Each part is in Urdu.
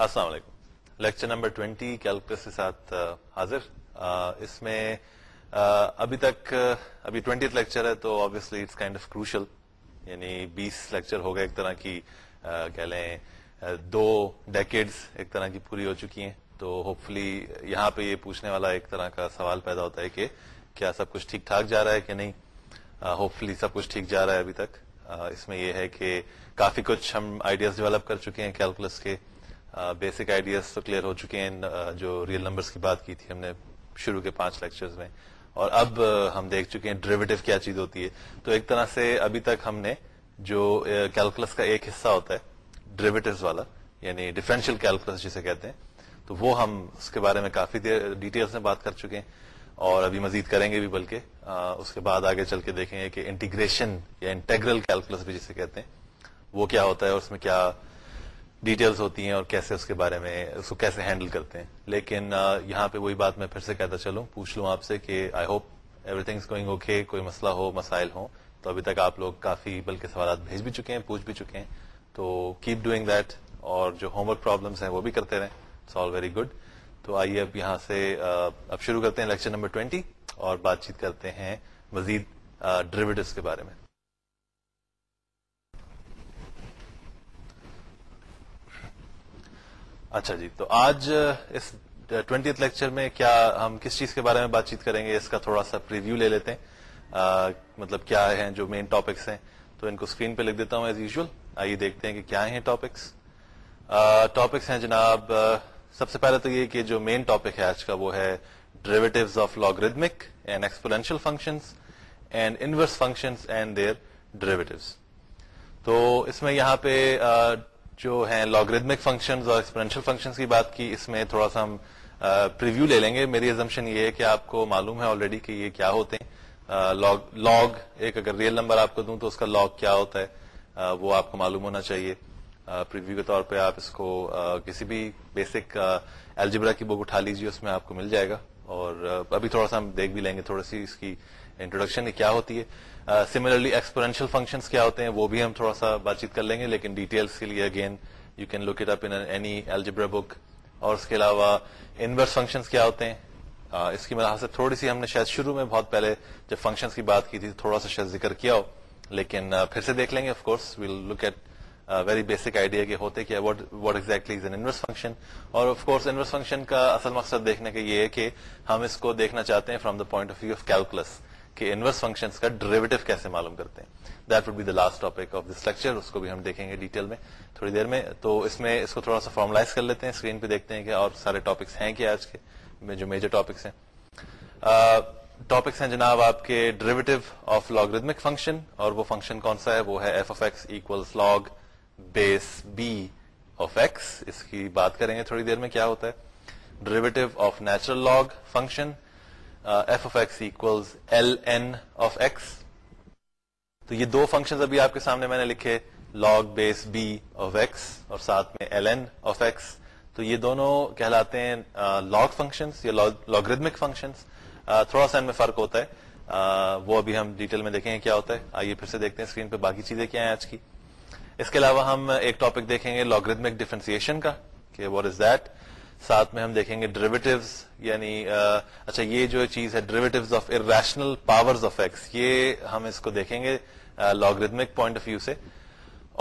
السلام علیکم لیکچر نمبر ٹوینٹی کیلکولس کے ساتھ حاضر اس میں ابھی ابھی تک ٹوینٹی لیکچر ہے تو اٹس کائنڈ آف کروشل یعنی بیس لیکچر ہو گئے ایک طرح کی کہہ لیں دو ایک طرح کی پوری ہو چکی ہیں تو ہوپ فلی یہاں پہ یہ پوچھنے والا ایک طرح کا سوال پیدا ہوتا ہے کہ کیا سب کچھ ٹھیک ٹھاک جا رہا ہے کہ نہیں ہوپ فلی سب کچھ ٹھیک جا رہا ہے ابھی تک اس میں یہ ہے کہ کافی کچھ ہم آئیڈیاز ڈیولپ کر چکے ہیں کیلکولس کے بیسک آئیڈیاز تو کلیئر ہو چکے ہیں جو ریئل نمبرز کی بات کی تھی ہم نے شروع کے پانچ لیکچرز میں اور اب ہم دیکھ چکے ہیں ڈریویٹو کیا چیز ہوتی ہے تو ایک طرح سے ابھی تک ہم نے جو کیلکولس کا ایک حصہ ہوتا ہے ڈریویٹوز والا یعنی ڈیفرنشیل کیلکولس جسے کہتے ہیں تو وہ ہم اس کے بارے میں کافی دیر ڈیٹیلس میں بات کر چکے ہیں اور ابھی مزید کریں گے بھی بلکہ اس کے بعد آگے چل کے دیکھیں گے کہ انٹیگریشن یا انٹیگرل کیلکولس بھی جسے کہتے ہیں وہ کیا ہوتا ہے اور اس میں کیا ڈیٹیلز ہوتی ہیں اور کیسے اس کے بارے میں اس کو کیسے ہینڈل کرتے ہیں لیکن یہاں پہ وہی بات میں پھر سے کہتا چلوں پوچھ لوں آپ سے کہ I hope everything going okay کوئی مسئلہ ہو مسائل ہو تو ابھی تک آپ لوگ کافی بلکہ سوالات بھیج بھی چکے ہیں پوچھ بھی چکے ہیں تو کیپ ڈوئنگ دیٹ اور جو ہوم ورک پرابلمس ہیں وہ بھی کرتے رہیں اٹس آل ویری گڈ تو آئیے اب یہاں سے اب شروع کرتے ہیں لیکچر نمبر ٹوینٹی اور بات چیت کرتے ہیں مزید ڈریوٹوز کے بارے میں اچھا جی تو آج اس ٹوینٹی لیکچر میں کیا ہم کس چیز کے بارے میں بات چیت کریں گے اس کا تھوڑا سا پریویو لے لیتے ہیں مطلب کیا ہیں جو مین ٹاپکس ہیں تو ان کو اسکرین پہ لکھ دیتا ہوں ایز یوزل آئیے دیکھتے ہیں کہ کیا ہیں ٹاپکس ٹاپکس ہیں جناب سب سے پہلے تو یہ کہ جو مین ٹاپک ہے آج کا وہ ہے derivatives of logarithmic and exponential functions and inverse functions and their derivatives تو اس میں یہاں پہ جو ہے لاگریدمک فنکشن اور کی بات کی اس میں تھوڑا سا ہم پریویو لے لیں گے میری ازمپشن یہ ہے کہ آپ کو معلوم ہے آلریڈی کہ یہ کیا ہوتے ہیں لاگ ایک اگر ریئل نمبر آپ کو دوں تو اس کا لاگ کیا ہوتا ہے وہ آپ کو معلوم ہونا چاہیے پریویو کے طور پہ آپ اس کو کسی بھی بیسک الجبرا کی بک اٹھا لیجیے اس میں آپ کو مل جائے گا اور ابھی تھوڑا سا ہم دیکھ بھی لیں گے تھوڑا سی اس کی انٹروڈکشن کیا ہوتی ہے سملرلی ایکسپورینشیل فنکشن کیا ہوتے ہیں وہ بھی ہم تھوڑا سا بات چیت کر لیں گے لیکن ڈیٹیلس کے لیے again you can look it up any algebra book اور اس کے علاوہ انورس فنکشن کیا ہوتے ہیں uh, اس کی مدد سے تھوڑی سی ہم نے شاید شروع میں بہت پہلے جب فنکشنس کی بات کی تھی تھوڑا سا شاید ذکر کیا ہو لیکن uh, پھر سے دیکھ لیں گے of course we'll look at very basic idea کے ہوتے کہ exactly is an inverse function اور آف کورس انورس فنکشن کا اصل مقصد دیکھنے کا یہ ہے کہ ہم اس کو دیکھنا چاہتے ہیں from the point of view of calculus کہ انورس کا ڈریویٹو کیسے معلوم کرتے ہیں that would be the last topic of this lecture اس کو بھی ہم دیکھیں گے ڈیٹیل میں تھوڑی دیر میں تو اس میں اس کو تھوڑا سا فارملائز کر لیتے ہیں اسکرین پہ دیکھتے ہیں کہ اور سارے ٹاپکس ہیں کیا آج کے جو میجر ٹاپکس ہیں ٹاپکس ہیں جناب آپ کے ڈریویٹو آف لاگریدمک فنکشن اور وہ فنکشن کون سا ہے وہ ہے F of X X base B of X اس کی بات کریں گے تھوڑی دیر میں کیا ہوتا ہے derivative of natural log function F X L N of X تو یہ دو فنکشن ابھی آپ کے سامنے میں نے لکھے log base b of x اور ساتھ میں ایل این آف ایکس تو یہ دونوں کہلاتے ہیں لاگ فنکشن لاگرمک فنکشن تھوڑا سا ان میں فرق ہوتا ہے uh, وہ ابھی ہم ڈیٹیل میں دیکھیں گے کیا ہوتا ہے آئیے پھر سے دیکھتے ہیں اسکرین پہ باقی چیزیں کیا ہیں آج کی اس کے علاوہ ہم ایک ٹاپک دیکھیں گے کا کہ واٹ از دیٹ ساتھ میں ہم دیکھیں گے ڈریویٹوز یعنی اچھا یہ جو چیز ہے ڈریویٹوز آف ارشنل پاور یہ ہم اس کو دیکھیں گے لاگریتمک پوائنٹ آف ویو سے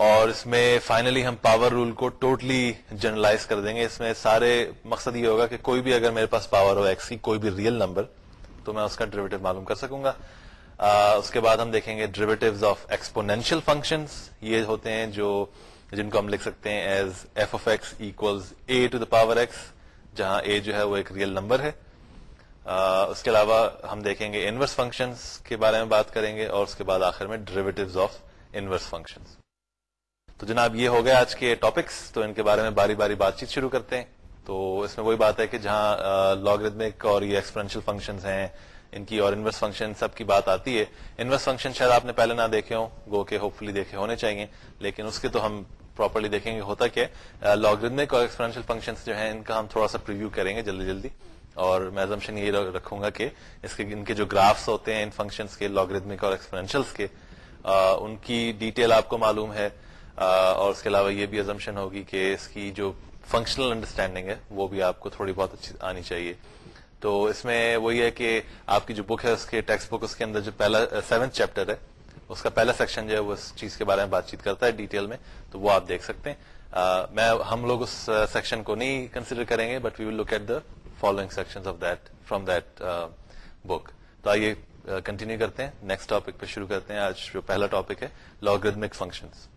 اور اس میں فائنلی ہم پاور رول کو ٹوٹلی جنرلائز کر دیں گے اس میں سارے مقصد یہ ہوگا کہ کوئی بھی اگر میرے پاس پاور ہو ایکس کی کوئی بھی ریئل نمبر تو میں اس کا ڈریویٹو معلوم کر سکوں گا اس کے بعد ہم دیکھیں گے ڈریویٹوز آف ایکسپونینشیل نشل فنکشنس یہ ہوتے ہیں جو جن کو ہم لکھ سکتے ہیں as F X A to the power X جہاں اے جو ہے وہ ایک ریئل نمبر ہے اس کے علاوہ ہم دیکھیں گے انورس فنکشن کے بارے میں بات کریں گے اور اس کے بعد آخر میں ڈریویٹ آف انورس فنکشن تو جناب یہ ہو گیا آج کے ٹاپکس تو ان کے بارے میں باری باری بات چیت شروع کرتے ہیں تو اس میں وہی بات ہے کہ جہاں لوگ اور یہ ہیں ان کی اور انورس فنکشن سب کی بات آتی ہے انورس فنکشن شاید آپ نے پہلے نہ دیکھے ہوں گو کے ہوپ فلی دیکھے ہونے چاہیے لیکن اس کے تو ہم پراپرلی دیکھیں گے ہوتا کہ لاگرمک اور ایکسپرینشیل جو ہیں ان کا ہم تھوڑا سا پریویو کریں گے جلدی جلدی اور میں ایزمشن یہ رکھوں گا کہ اس کے ان کے جو گرافس ہوتے ہیں ان کے اور کے ان کی ڈیٹیل آپ کو معلوم ہے اور اس کے علاوہ یہ بھی ازمشن ہوگی کہ اس کی جو فنکشنل انڈرسٹینڈنگ ہے وہ بھی آپ کو تھوڑی بہت اچھی آنی چاہیے تو اس میں وہی ہے کہ آپ کی جو بک ہے اس کے ٹیکسٹ بک اس کے اندر جو پہلا سیونتھ چیپٹر ہے اس کا پہلا سیکشن جو ہے وہ اس چیز کے بارے میں بات چیت کرتا ہے ڈیٹیل میں تو وہ آپ دیکھ سکتے ہیں میں ہم لوگ اس سیکشن کو نہیں کنسیڈر کریں گے but we will look at the following section of that from that book تو آئیے کنٹینیو کرتے ہیں نیکسٹ ٹاپک پہ شروع کرتے ہیں آج جو پہلا ٹاپک ہے لاگردمک فنکشنس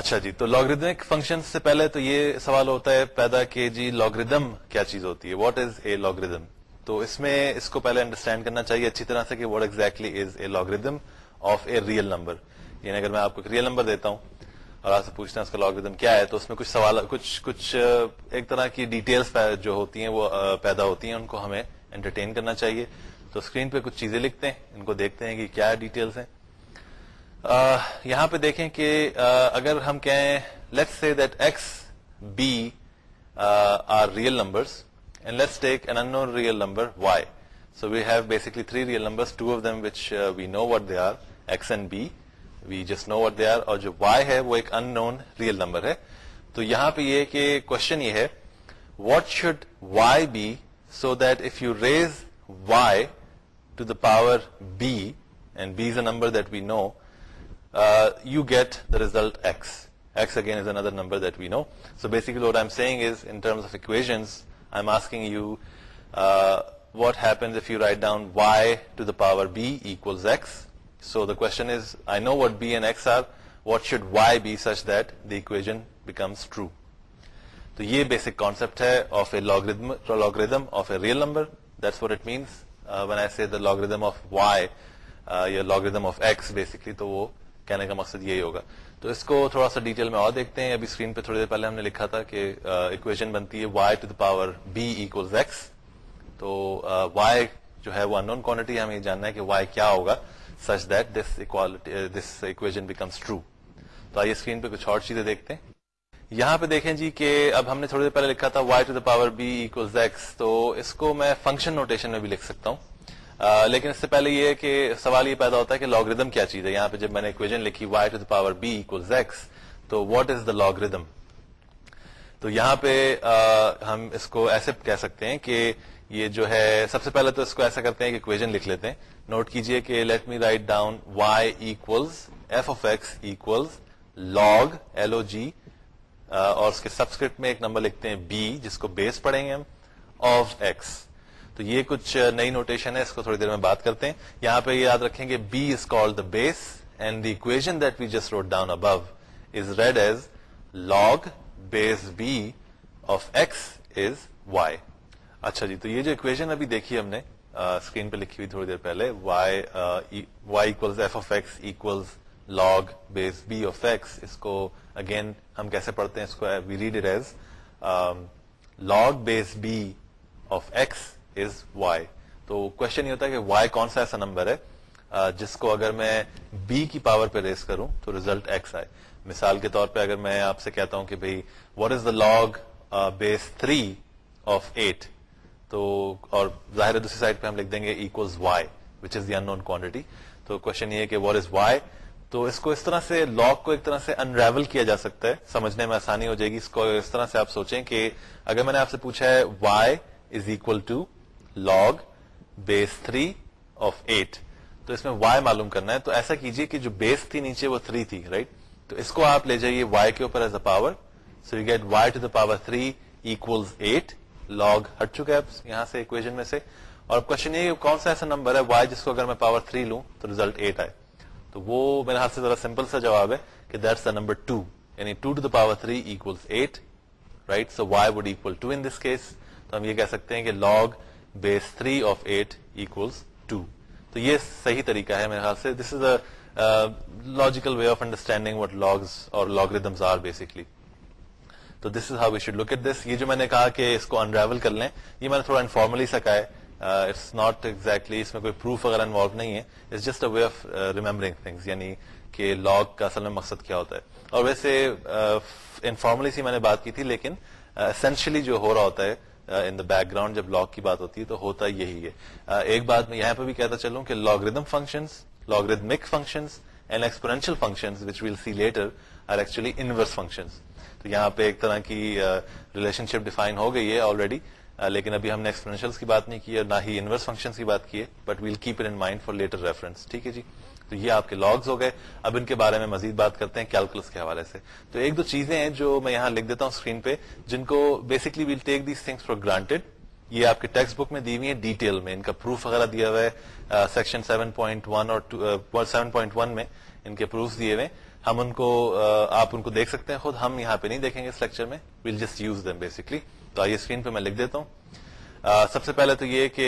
اچھا جی تو لاگردمک فنکشن سے پہلے تو یہ سوال ہوتا ہے پیدا کہ جی لاگردم کیا چیز ہوتی ہے واٹ از اے لاگردم تو اس میں اس کو پہلے انڈرسٹینڈ کرنا چاہیے اچھی طرح سے کہ what exactly is a logarithm of a real number یعنی اگر میں آپ کو ایک ریئل نمبر دیتا ہوں اور آپ سے پوچھنا اس کا لاگریدم کیا ہے تو اس میں کچھ سوال کچھ کچھ ایک طرح کی ڈیٹیلس جو ہوتی ہیں وہ پیدا ہوتی ہیں ان کو ہمیں انٹرٹین کرنا چاہیے تو اسکرین پہ کچھ چیزیں لکھتے ہیں ان کو دیکھتے ہیں کہ کیا ڈیٹیلس ہیں یہاں پہ دیکھیں کہ اگر ہم کہیں let X be R real numbers جو وائی ہے وہ ایک ان نو ریئل نمبر ہے تو یہاں پہ یہ کہ کوشچن یہ ہے what should Y be so that if you raise Y to the power B and B is a number that we know you get the result again is another number that we know so basically X of equation power B S S so question what should Y be such the equation becomes true تو یہ بیسک کانسپٹ ہے of a logarithm of a real number what it means one I see the logarithm of Y logarithm of X basically تو وہ کہنے کا مقصد یہی ہوگا تو اس کو تھوڑا سا ڈیٹیل میں اور دیکھتے ہیں ابھی پہ تھوڑی دیر پہلے ہم نے لکھا تھا کہ اکویشن بنتی ہے Y to the power B ایوز S تو وائی جو ہے وہ ان نون کوانٹٹی ہمیں جاننا ہے کہ وائی کیا ہوگا such that this this equation becomes true تو آئیے اسکرین پہ کچھ اور چیزیں دیکھتے ہیں یہاں پہ دیکھیں جی کہ اب ہم نے تھوڑی دیر پہلے لکھا تھا y to the power b x تو اس کو میں فنکشن نوٹیشن میں بھی لکھ سکتا ہوں لیکن اس سے پہلے یہ کہ سوال یہ پیدا ہوتا ہے کہ لاگ کیا چیز ہے یہاں پہ جب میں نے لکھی to the power B equals X تو واٹ از دا لاگ تو یہاں پہ ہم اس کو ایسے کہہ سکتے ہیں کہ یہ جو ہے سب سے پہلے تو اس کو ایسا کرتے ہیں کہ اکویژن لکھ لیتے ہیں نوٹ کیجئے کہ let me write down equals F of X equals log L O G اور اس کے سبسکرپٹ میں ایک نمبر لکھتے ہیں بی جس کو بیس پڑھیں گے ہم آف ایکس تو یہ کچھ نئی نوٹیشن ہے اس کو تھوڑی دیر میں بات کرتے ہیں یہاں پہ یہ یاد رکھیں گے B is call the base and the equation that we just wrote down above is read as log base B of X is Y اچھا جی تو یہ جو اکویژن ابھی دیکھی ہم نے اسکرین پہ لکھی ہوئی تھوڑی دیر پہلے Y F of X Y equals log base B of X اس کو اگین ہم کیسے پڑھتے ہیں اس کو read as log base B of X is Y تو کوشچن یہ ہوتا ہے کہ وائی کون سا ایسا نمبر ہے جس کو اگر میں بی کی پاور پہ ریس کروں تو ریزلٹ ایکس آئے مثال کے طور پہ اگر میں آپ سے کہتا ہوں کہ بھائی what is the log base three of eight تو اور ظاہر ہے دوسری سائڈ پہ ہم لکھ دیں گے equals y which is the unknown نون کوانٹٹی تو کوشچن یہ کہ واٹ از وائی تو اس کو اس طرح سے لاگ کو ایک طرح سے انریول کیا جا سکتا ہے سمجھنے میں آسانی ہو جائے گی اس کو اس طرح سے آپ سوچیں کہ اگر میں نے آپ سے پوچھا ہے y is equal to log base three of eight تو اس میں وائی معلوم کرنا ہے تو ایسا کیجئے کہ جو بیس تھی نیچے وہ تھری تھی رائٹ right? تو اس کو آپ لے جائیے وائی کے اوپر as a power so you get y to the power three equal eight log ہٹ چکا ہے یہاں سے میں سے اور کوشچن یہ کون سا ایسا نمبر ہے وائی جس کو اگر میں پاور تھری لوں تو ریزلٹ ایٹ آئے تو وہ میرے ہاتھ سے ذرا سمپل سا جواب ہے کہ دیٹس دا نمبر ٹو یعنی two to the power three equal eight right so why would equal to in this case تو ہم یہ کہہ سکتے ہیں کہ log base three of eight equals two تو یہ صحیح طریقہ ہے میرے خیال سے this is a logical way of understanding what logs اور لاگریدمز آر بیسکلی تو this is how we should look at this یہ جو میں نے کہا کہ اس کو انڈراول کر لیں یہ میں نے تھوڑا انفارملی سکا ہے اٹس ناٹ ایگزیکٹلی اس میں کوئی پروف وغیرہ انوالو نہیں ہے it's just a way of remembering things یعنی کہ لاگ کا اصل میں مقصد کیا ہوتا ہے اور ویسے انفارملی uh, سی میں نے بات کی تھی لیکن اسینشلی uh, جو ہو رہا ہوتا ہے ان دا بیک گراؤنڈ جب لاگ کی بات ہوتی ہے تو ہوتا یہی ہے ایک بات میں یہاں پہ بھی کہتا چلوں کہ logarithm function log فنکشنشیل function function تو یہاں پہ ایک طرح کی ریلیشن شپ ڈیفائن ہو گئی ہے آلریڈی لیکن ابھی ہم نے کی کی بات نہیں اور نہ ہی انورس فنکشن کی بات کی ہے but we'll keep it in mind for later reference ٹھیک ہے جی تو یہ آپ کے لاگز ہو گئے اب ان کے بارے میں مزید بات کرتے ہیں کیلکولس کے حوالے سے تو ایک دو چیزیں ہیں جو میں یہاں لکھ دیتا ہوں اسکرین پہ جن کو basically we'll take these things for granted یہ آپ کے ٹیکسٹ بک میں دی ہوئی ہیں ڈیٹیل میں ان کا پروف وغیرہ دیا ہوا ہے سیکشن سیون پوائنٹ ون اور سیون پوائنٹ ون میں ان کے پروف دیے ہوئے ہم ان کو آپ ان کو دیکھ سکتے ہیں خود ہم یہاں پہ نہیں دیکھیں گے اس لیکچر میں we'll just use them basically تو آئیے اسکرین پہ میں لکھ دیتا ہوں سب سے پہلے تو یہ کہ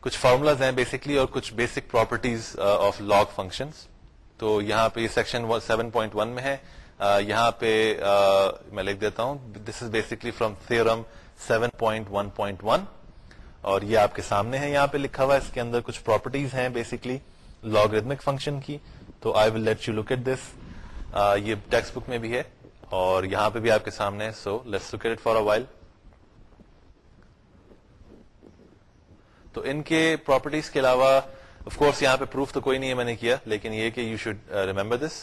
کچھ فارمولاز ہیں بیسکلی اور کچھ basic properties of log function تو یہاں پہ یہ سیکشن سیون پوائنٹ ون میں ہے یہاں پہ میں لکھ دیتا ہوں this is basically from theorem 7.1.1 seven point one point one اور یہ آپ کے سامنے ہے یہاں پہ لکھا ہوا ہے اس کے اندر کچھ پراپرٹیز ہیں بیسکلی لاگ ریتمک فنکشن کی تو I will let you look this یہ ٹیکسٹ بک میں بھی ہے اور یہاں پہ بھی آپ کے سامنے so look at for a while تو ان کے پراپرٹیز کے علاوہ آف کورس یہاں پہ پروف تو کوئی نہیں ہے میں نے کیا لیکن یہ کہ یو شوڈ ریمبر دس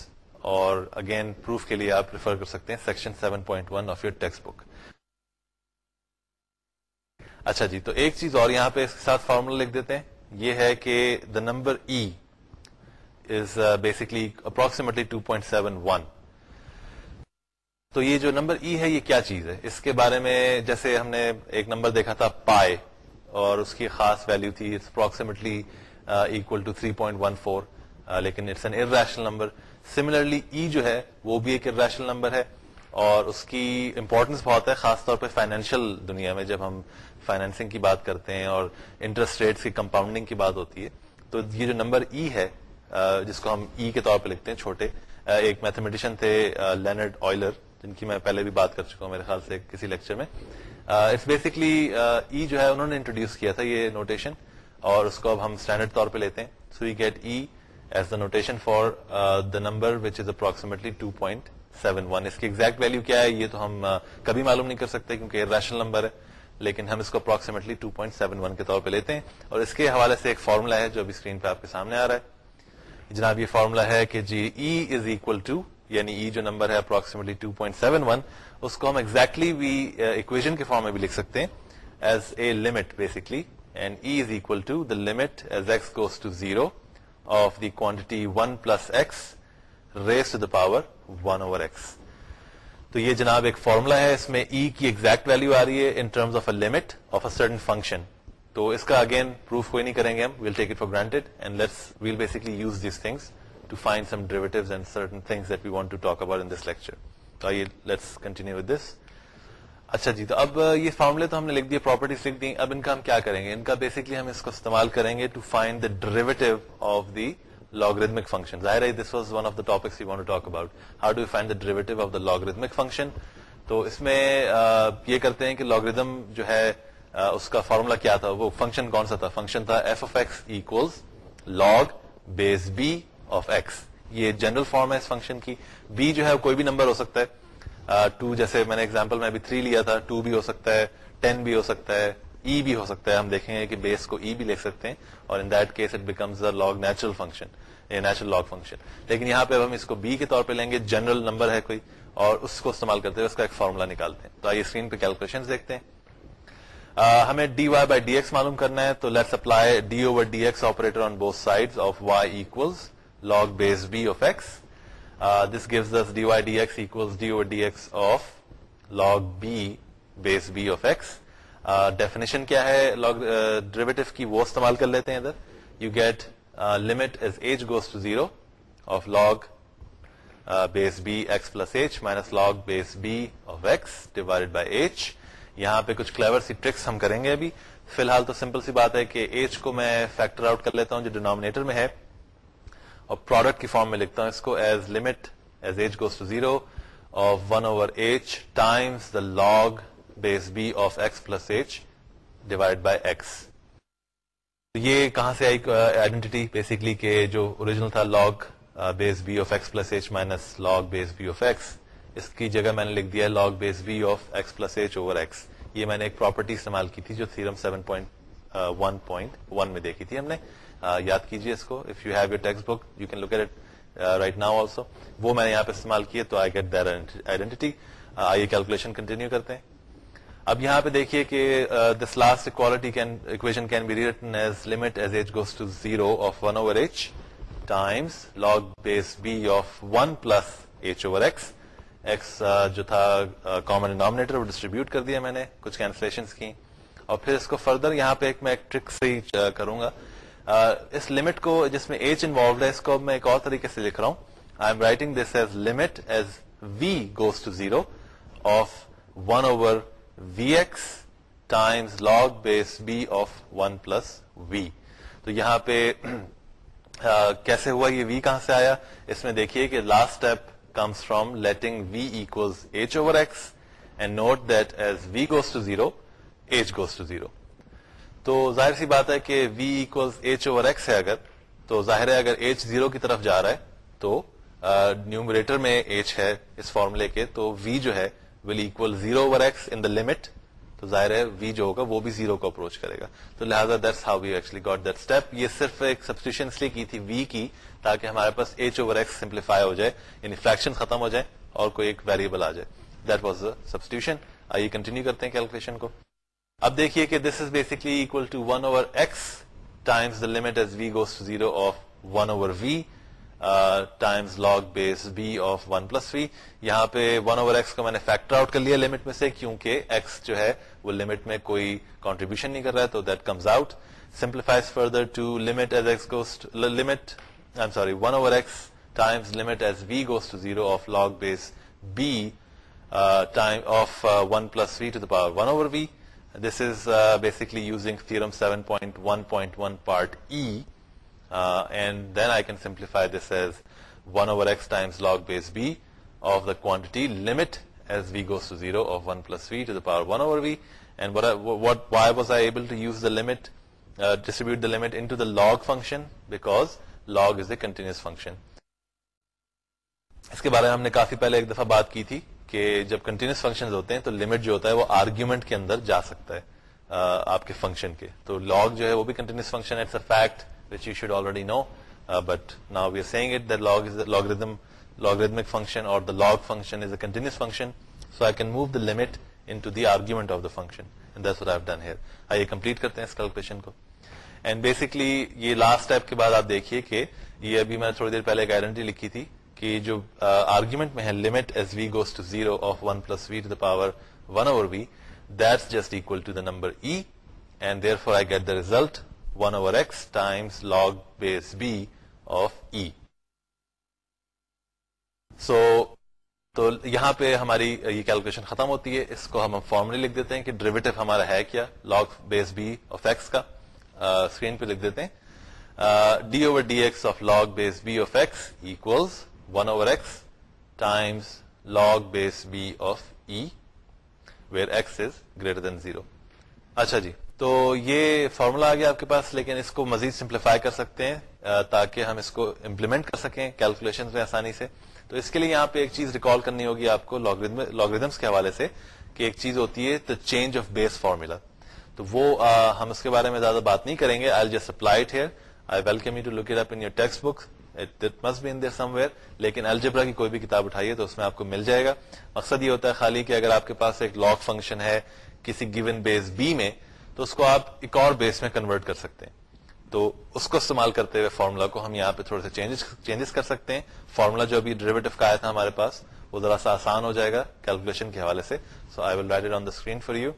اور اگین پروف کے لیے آپ ریفر کر سکتے ہیں section 7.1 point one of your textbook اچھا جی تو ایک چیز اور یہاں پہ اس کے ساتھ فارمولا لکھ دیتے ہیں یہ ہے کہ the number e is basically approximately 2.71 تو یہ جو نمبر ای e ہے یہ کیا چیز ہے اس کے بارے میں جیسے ہم نے ایک نمبر دیکھا تھا پائے اور اس کی خاص ویلو سملرلی ای جو ہے وہ بھی ایک نمبر ہے اور اس کی امپورٹنس بہت ہے خاص طور پہ فائنینشیل دنیا میں جب ہم فائنینسنگ کی بات کرتے ہیں اور انٹرسٹ ریٹس کی کمپاؤنڈنگ کی بات ہوتی ہے تو یہ جو نمبر ای e ہے uh, جس کو ہم ای e کے طور پہ لکھتے ہیں چھوٹے uh, ایک میتھمیٹیشین تھے لینڈ uh, آئلر جن کی میں پہلے بھی بات کر چکا ہوں میرے خیال سے کسی لیکچر میں اٹس بیسکلی ای جو ہے انہوں نے انٹروڈیوس کیا تھا یہ نوٹیشن اور اس کو اب ہم اسٹینڈرڈ طور پہ لیتے ہیں so we get e as the notation for the number which is approximately point اس کی ایگزیکٹ ویلو کیا ہے یہ تو ہم کبھی معلوم نہیں کر سکتے کیونکہ ریشنل نمبر ہے لیکن ہم اس کو approximately two point seven one کے طور پہ لیتے ہیں اور اس کے حوالے سے ایک فارمولا ہے جو ابھی اسکرین پہ آپ کے سامنے آ رہا ہے جناب یہ فارمولا ہے کہ جی ای از اکول ٹو یعنی ای e جو نمبر ہے approximately two point seven one اس کو ہم ایگزیکٹلی بھی اکویژن uh, کے فارم میں بھی لکھ سکتے ہیں as a limit basically and e is equal to the limit as x goes to zero of the quantity one plus x raise to the power one over x تو یہ جناب ایک فارمولا ہے اس میں ای e کی ایگزیکٹ ویلو آ رہی ہے in terms of a limit of a certain function تو اس کا اگین پروف کوئی نہیں کریں گے ہم we'll take it for granted and let's we'll basically use these things to find some and certain things that we want to talk about in this lecture تو آئیے لیٹس کنٹینیو ود دس اچھا جی تو اب یہ فارمولے تو ہم نے لکھ دیے پراپرٹیز لکھ دی اب ان کا ہم کیا کریں گے ان کا بیسکلی ہم اس کو استعمال کریں گے to find the derivative of the logarithmic function ظاہر ہے this was one of the topics you want talk about how do find the derivative of the logarithmic function تو اس میں یہ کرتے ہیں کہ لاگریدم جو ہے اس کا فارمولا کیا تھا وہ فنکشن کون سا تھا فنکشن تھا f of x x log base b of x یہ جنرل فارم ہے اس فنکشن کی بی جو ہے کوئی بھی نمبر ہو سکتا ہے ٹو جیسے میں نے ایگزامپل میں تھری لیا تھا ٹو بھی ہو سکتا ہے ٹین بھی ہو سکتا ہے ای e بھی ہو سکتا ہے ہم دیکھیں گے کہ بیس کو ای e بھی لے سکتے ہیں اور in that case it becomes log natural function natural log function لیکن یہاں پہ ہم اس کو بی کے طور پہ لیں گے جنرل نمبر ہے کوئی اور اس کو استعمال کرتے ہوئے اس کا ایک فارمولا نکالتے ہیں تو آئیے اسکرین پہ کیلکولیشن دیکھتے ہیں ہمیں d y by d x معلوم کرنا ہے تو let's apply d over d operator on both side of y ایکسریٹر log base b of log base b of x this gives this d y d s d s of log base base definition کیا ہے ڈریویٹو uh, کی وہ استعمال کر لیتے ہیں ادھر یو گیٹ لمٹ از لچ goes to zero of log base b base plus h minus log base b of x divide by h یہاں پہ کچھ کلیور سی ٹرکس ہم کریں گے ابھی فی الحال تو سمپل سی بات ہے کہ ایچ کو میں فیکٹر آؤٹ کر لیتا ہوں جو ڈینامینٹر میں ہے اور پروڈکٹ کی فارم میں لکھتا ہوں اس کو as limit as h goes to zero of one over h times the log base b of x plus h divide by x یہ کہاں سے آئی آئیڈینٹی بیسکلی کہ جو اوریجنل تھا log base b of x plus h minus log base b of x اس کی جگہ میں نے لکھ دیا log base b of x plus h over x یہ میں نے ایک پراپرٹی استعمال کی تھی جو theorem seven point one point one میں دیکھی تھی ہم نے یاد کیجیے اس کو if you have you textbook you can look at right now also وہ میں نے یہاں پہ استعمال کیے تو آئی گیٹ دیر آئیڈینٹی آئیے کیلکولیشن کنٹینیو کرتے ہیں اب یہاں پہ دیکھیے کہ this last equality can equation can be written as limit as h goes to zero of one over h times log base b of one plus h over x x جو تھا کامن ڈومنیٹر وہ ڈسٹریبیوٹ کر دیا میں نے کچھ کینسلیشن کی اور پھر اس کو فردر یہاں پہ ایک میں ایک ٹرک سے ہی کروں گا اس لمٹ کو جس میں ایج انوالوڈ ہے اس کو میں ایک اور طریقے سے لکھ رہا ہوں I'm writing this as limit as v goes to zero of one over v x times log base b of one plus v تو یہاں پہ کیسے ہوا یہ وی کہاں سے آیا اس میں دیکھیے کہ last step comes from letting v ایوز h over x and note that as v goes to zero h goes to zero تو ظاہر سی بات ہے کہ v equal h over x ہے اگر تو ظاہر ہے اگر ایچ زیرو کی طرف جا رہا ہے تو نیومریٹر میں ایچ ہے اس فارمولے کے تو وی وی جو جو ہے ہے will zero over x in the limit تو ظاہر ہوگا وہ بھی زیرو کو اپروچ کرے گا تو لہٰذا how we actually got that step یہ صرف ایک سبسٹیوشن اس لیے کی تھی وی کی تاکہ ہمارے پاس ایچ اوور ایکس سمپلیفائی ہو جائے یعنی فریکشن ختم ہو جائے اور کوئی ایک ویریبل آ جائے دیٹ واز دا سبسٹیوشن آئیے کنٹینیو کرتے ہیں کیلکولیشن کو اب دیکھیے کہ this is basically equal to one over x times the limit as v goes to zero of one over v times log base b of one plus v یہاں پہ ون اوور ایکس کو میں نے فیکٹر آؤٹ کر لیا لمٹ میں سے کیونکہ ایکس جو ہے وہ لمٹ میں کوئی کانٹریبیوشن نہیں کر رہا ہے تو that comes out simplifies further to limit as x goes as let sorry one over x limit as v goes to zero of log base b time of one plus v to the power one over v this is بیسکلیئرو of one plus v to the power what why was I able distribute in log function back log is a continuous function اس کے بارے میں ہم نے کافی پہلے ایک دفعہ بات کی تھی کہ جب کنٹینیوس فنکشن ہوتے ہیں تو لمٹ جو ہوتا ہے وہ آرگیومنٹ کے اندر جا سکتا ہے آپ کے فنکشن کے تو لاگ جو ہے وہ بھی continuous function it's a fact which you should already know but now we are seeing it that log is logarithm logarithmic function اور the log function is a continuous function so I can move the limit into the argument of the function آئیے کمپلیٹ کرتے ہیں اس کیلکولیشن کو اینڈ بیسکلی یہ لاسٹ اسٹیپ کے بعد آپ دیکھیے کہ یہ ابھی میں تھوڑی دیر پہلے ایک آئیڈینٹی لکھی تھی کہ جو آرگیومنٹ میں ہے limit as v goes to zero of one plus v to the power one over v this just equal to the number e and therefore I get the result one over x times log base b of e so تو یہاں پہ ہماری یہ کیلکولیشن ختم ہوتی ہے اس کو ہم فارملی لکھ دیتے ہیں کہ ڈریویٹو ہمارا ہے کیا log base b of x کا اسکرین پہ لکھ دیتے ہیں d over d x of log base b of x equal one over x times log base b of e وس از گریٹر دین زیرو اچھا جی تو یہ فارمولا آ گیا آپ کے پاس لیکن اس کو مزید سمپلیفائی کر سکتے ہیں تاکہ ہم اس کو امپلیمنٹ کر سکیں کیلکولیشن میں آسانی سے تو اس کے لیے یہاں پہ ایک چیز ریکال کرنی ہوگی آپ کو لاگریدمس کے حوالے سے کہ ایک چیز ہوتی ہے the change of base formula تو وہ ہم اس کے بارے میں زیادہ بات نہیں کریں گے I just apply it it here I welcome you to look up in your textbook لیکن الجبرا کی کوئی بھی کتاب اٹھائیے تو اس میں آپ کو مل جائے گا مقصد یہ ہوتا ہے خالی کہ اگر آپ کے پاس ایک فنکشن ہے کسی گیون بیس بی میں تو اس کو آپ ایک اور بیس میں کنورٹ کر سکتے ہیں تو اس کو استعمال کرتے ہوئے فارمولا کو ہم یہاں پہ تھوڑے سے چینجز کر سکتے ہیں فارمولا جو ابھی ڈریویٹو کا آیا تھا ہمارے پاس وہ ذرا سا آسان ہو جائے گا کیلکولیشن کے حوالے سے so I will write it on the screen for you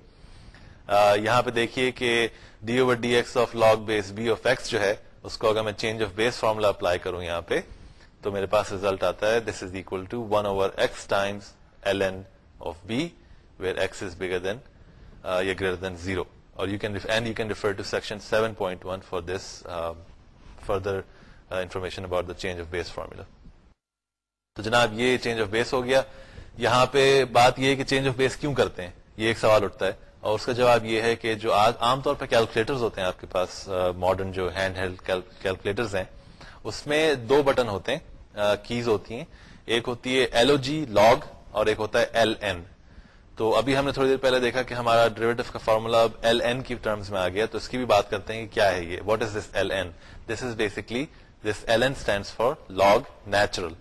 یہاں پہ دیکھیے کہ d over d x of log base b of x جو ہے اس کو اگر میں change of base formula apply کروں یہاں پہ تو میرے پاس ریزلٹ آتا ہے this is equal to one over x times l n of b where x is bigger than یا گریٹر دین زیرو اور you can and you can refer to section seven point one for this further information about the change of base formula تو جناب یہ چینج آف بیس ہو گیا یہاں پہ بات یہ کہ چینج آف بیس کیوں کرتے ہیں یہ ایک سوال اٹھتا ہے اور اس کا جواب یہ ہے کہ جو آج عام طور پہ کیلکولیٹرز ہوتے ہیں آپ کے پاس ماڈرن جو ہینڈ ہیلڈ کیلکولیٹر ہیں اس میں دو بٹن ہوتے ہیں کیز ہوتی ہیں ایک ہوتی ہے ایل او جی لاگ اور ایک ہوتا ہے ایل این تو ابھی ہم نے تھوڑی دیر پہلے دیکھا کہ ہمارا ڈریویٹو کا فارمولا اب ایل این کی ٹرمز میں آ گیا تو اس کی بھی بات کرتے ہیں کہ کیا ہے یہ what is this L N this is basically this L N stand for log natural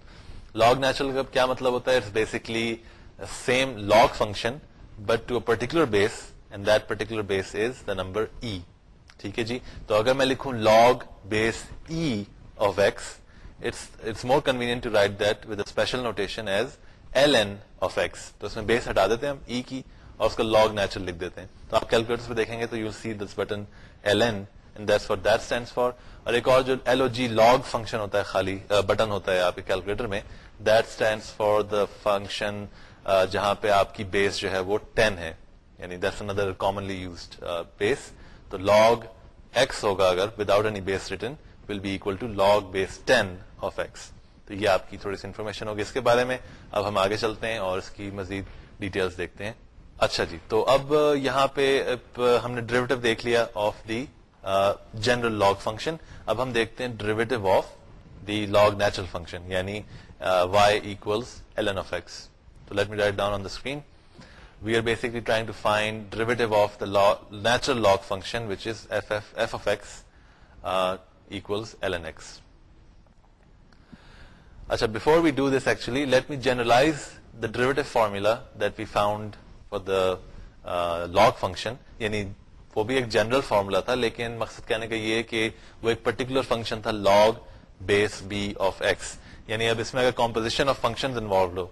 log natural کا کیا مطلب ہوتا ہے it's basically same log function but to a particular base and that particular base is the number e ٹھیک ہے جی تو اگر میں لکھوں log base e of x it's more convenient to write that with special notation as L N of x تو اس میں بیس ہٹا دیتے ہیں ہم ای e کی اور اس کا لاگ نیچرل لکھ دیتے ہیں تو آپ کیلکولیٹر پہ دیکھیں گے تو you see this button L N and for stand for اور ایک اور جو L O G log function ہوتا ہے خالی بٹن ہوتا ہے آپ کے کیلکولیٹر میں that stand for the function جہاں پہ آپ کی بیس جو ہے وہ ٹین ہے یعنی دیٹس اندر کامنلی یوزڈ بیس تو لاگ ایکس ہوگا اگر without any base written will be equal to log base ten of x تو یہ آپ کی تھوڑی سی انفارمیشن ہوگی اس کے بارے میں اب ہم آگے چلتے ہیں اور اس کی مزید ڈیٹیلس دیکھتے ہیں اچھا جی تو اب uh, یہاں پہ uh, ہم نے ڈریویٹو دیکھ لیا of the general log function اب ہم دیکھتے ہیں derivative of the log natural function یعنی y equals L N of x تو let me write down on the screen we are uh, me function let me generalize formula that we found for the log function یعنی وہ بھی ایک جنرل فارمولا تھا لیکن مقصد کہنے کا یہ کہ وہ ایک پرٹیکولر فنکشن تھا log base b of x یعنی اب اس میں اگر کمپوزیشن آف فنکشن انوالوڈ ہو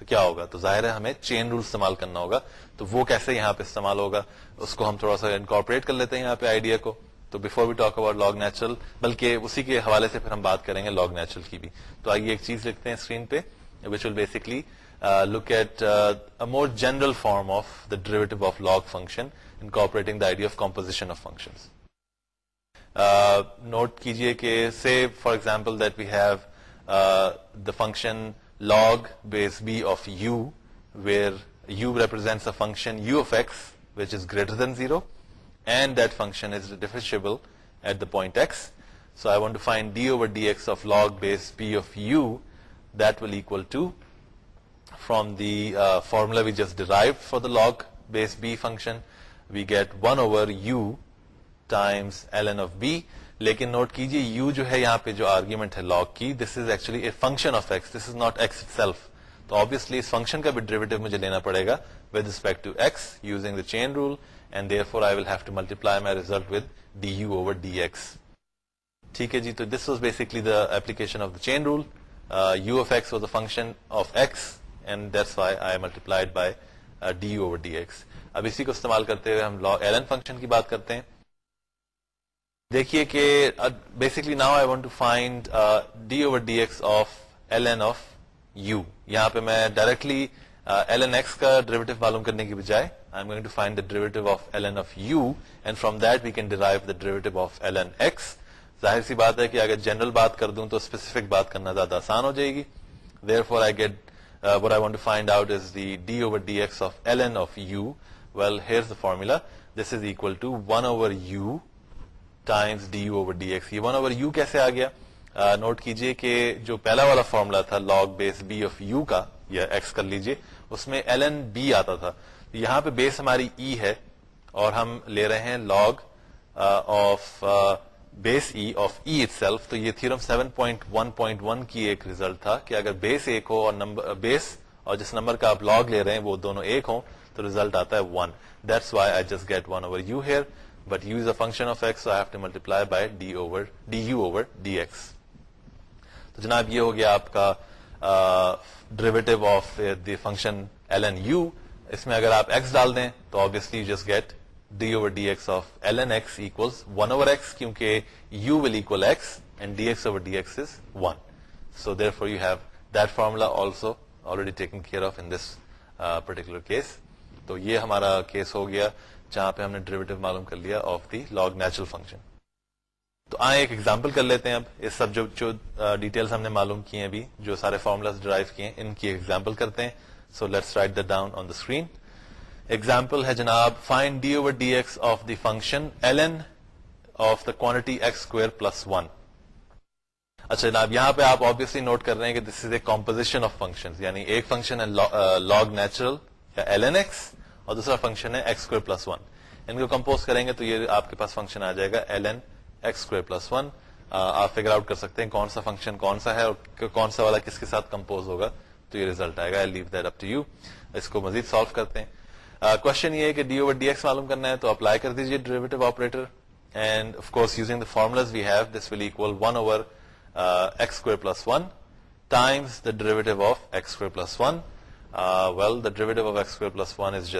تو کیا ہوگا تو ظاہر ہے ہمیں چین رول استعمال کرنا ہوگا تو وہ کیسے یہاں پہ استعمال ہوگا اس کو ہم تھوڑا سا انکارپوریٹ کر لیتے ہیں یہاں پہ آئیڈیا کو تو before we talk about log natural بلکہ اسی کے حوالے سے پھر ہم بات کریں گے لاگ نیچرل کی بھی تو آئیے ایک چیز لکھتے ہیں اسکرین پہ which will basically look at more general form of the derivative of log function incorporating the idea of composition of function note کیجیے کہ for example that we have the function log base b of u, where u represents a function u of x which is greater than 0, and that function is differentiable at the point x. So I want to find d over dx of log base b of u. That will equal to, from the uh, formula we just derived for the log base b function, we get 1 over u times ln of b. لیکن نوٹ کیجئے یو جو ہے یہاں پہ جو آرگیومنٹ ہے لاگ کی this is actually a function of x this is not x self تو آبیسلی اس فنکشن کا بھی ڈریویٹو مجھے لینا پڑے گا with with respect to to x x using the chain rule and therefore I will have multiply my result d d u over ٹھیک ہے جی تو this was basically the application of the chain rule u x was a function of x and that's why I multiplied by d u over d x اب اسی کو استعمال کرتے ہوئے ہم لوگ ایلن فنکشن کی بات کرتے ہیں دیکھیے کہ basically now I want to find d over d x of L N of u یہاں پہ میں ڈائریکٹلی ایل این ایکس کا ڈریویٹو معلوم کرنے کی بجائے I'm going to find the the derivative derivative of of of L L N N u and from that we can derive x ظاہر سی بات ہے کہ اگر جنرل بات کر دوں تو اسپیسیفک بات کرنا زیادہ آسان ہو جائے گی therefore I get what I want to find out is the d over d x of L N of u well here the formula this is equal to one over u times d u over d x یہ ون اوور یو کیسے آ گیا نوٹ کیجئے کہ جو پہلا والا فارمولا تھا log base B of U کا یا ایکس کر لیجئے اس میں ایل این بی آتا تھا یہاں پہ بیس ہماری ای ہے اور ہم لے رہے ہیں log of base e of e itself تو یہ تھیورم 7.1.1 کی ایک ریزلٹ تھا کہ اگر بیس ایک ہو اور نمبر بیس اور جس نمبر کا آپ لاگ لے رہے ہیں وہ دونوں ایک ہوں تو ریزلٹ آتا ہے one that's why I just get one over u here but use a function ہو گیا آپ کا derivative of the function L N u اس میں اگر آپ ڈال دیں تو derivating get d over d s L one over x کیونکہ u value d s over d s is one so therefore you have دمولا also already taken care particular case تو یہ ہمارا کیس ہو گیا جہاں پہ ہم نے ڈریویٹو معلوم کر لیا of the log natural function تو آئے ایک ایگزامپل کر لیتے ہیں اب اس سب جو ڈیٹیلس ہم نے معلوم کیے ہیں ابھی جو سارے فارمولاز ڈرائیو کیے ہیں ان کی ایگزامپل کرتے ہیں so let's write the down on the screen example ہے جناب find d over d x of the function L N of the quantity x square plus one اچھا جناب یہاں پہ آپ آبیسلی نوٹ کر رہے ہیں کہ this is a composition of function یعنی ایک فنکشن ہے لاگ نیچرل یا ایل این ایکس اور دوسرا فنکشن ہے ایکس اسکوئر پلس ون ان کو کمپوز کریں گے تو یہ آپ کے پاس فنکشن آ جائے گا L N X square plus one آپ فگر آؤٹ کر سکتے ہیں کون سا فنکشن کون سا ہے اور کون سا والا کس کے ساتھ کمپوز ہوگا تو یہ ریزلٹ آئے گا L leave that up to you اس کو مزید سالو کرتے ہیں کوشچن یہ ہے کہ ڈی اوور ڈی ایکس معلوم کرنا ہے تو اپلائی کر دیجیے derivative operator and of course using the formulas we have this will equal one over x square plus one times the derivative of x square plus one well derivative of ایکسر plus once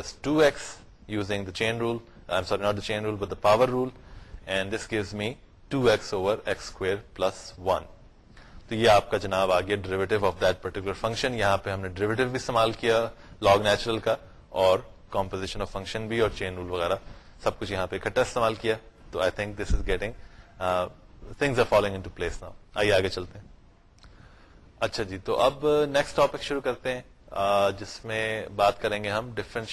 using کا استعمال کیا لاگ نیچرل کا اور کمپوزیشن آف فنکشن بھی اور چین رول وغیرہ سب کچھ یہاں پہ اکٹھا استعمال کیا تو I think this is getting our following into place now آئیے آگے چلتے ہیں اچھا جی تو اب نیکسٹ ٹاپک شروع کرتے ہیں جس میں بات کریں گے ہم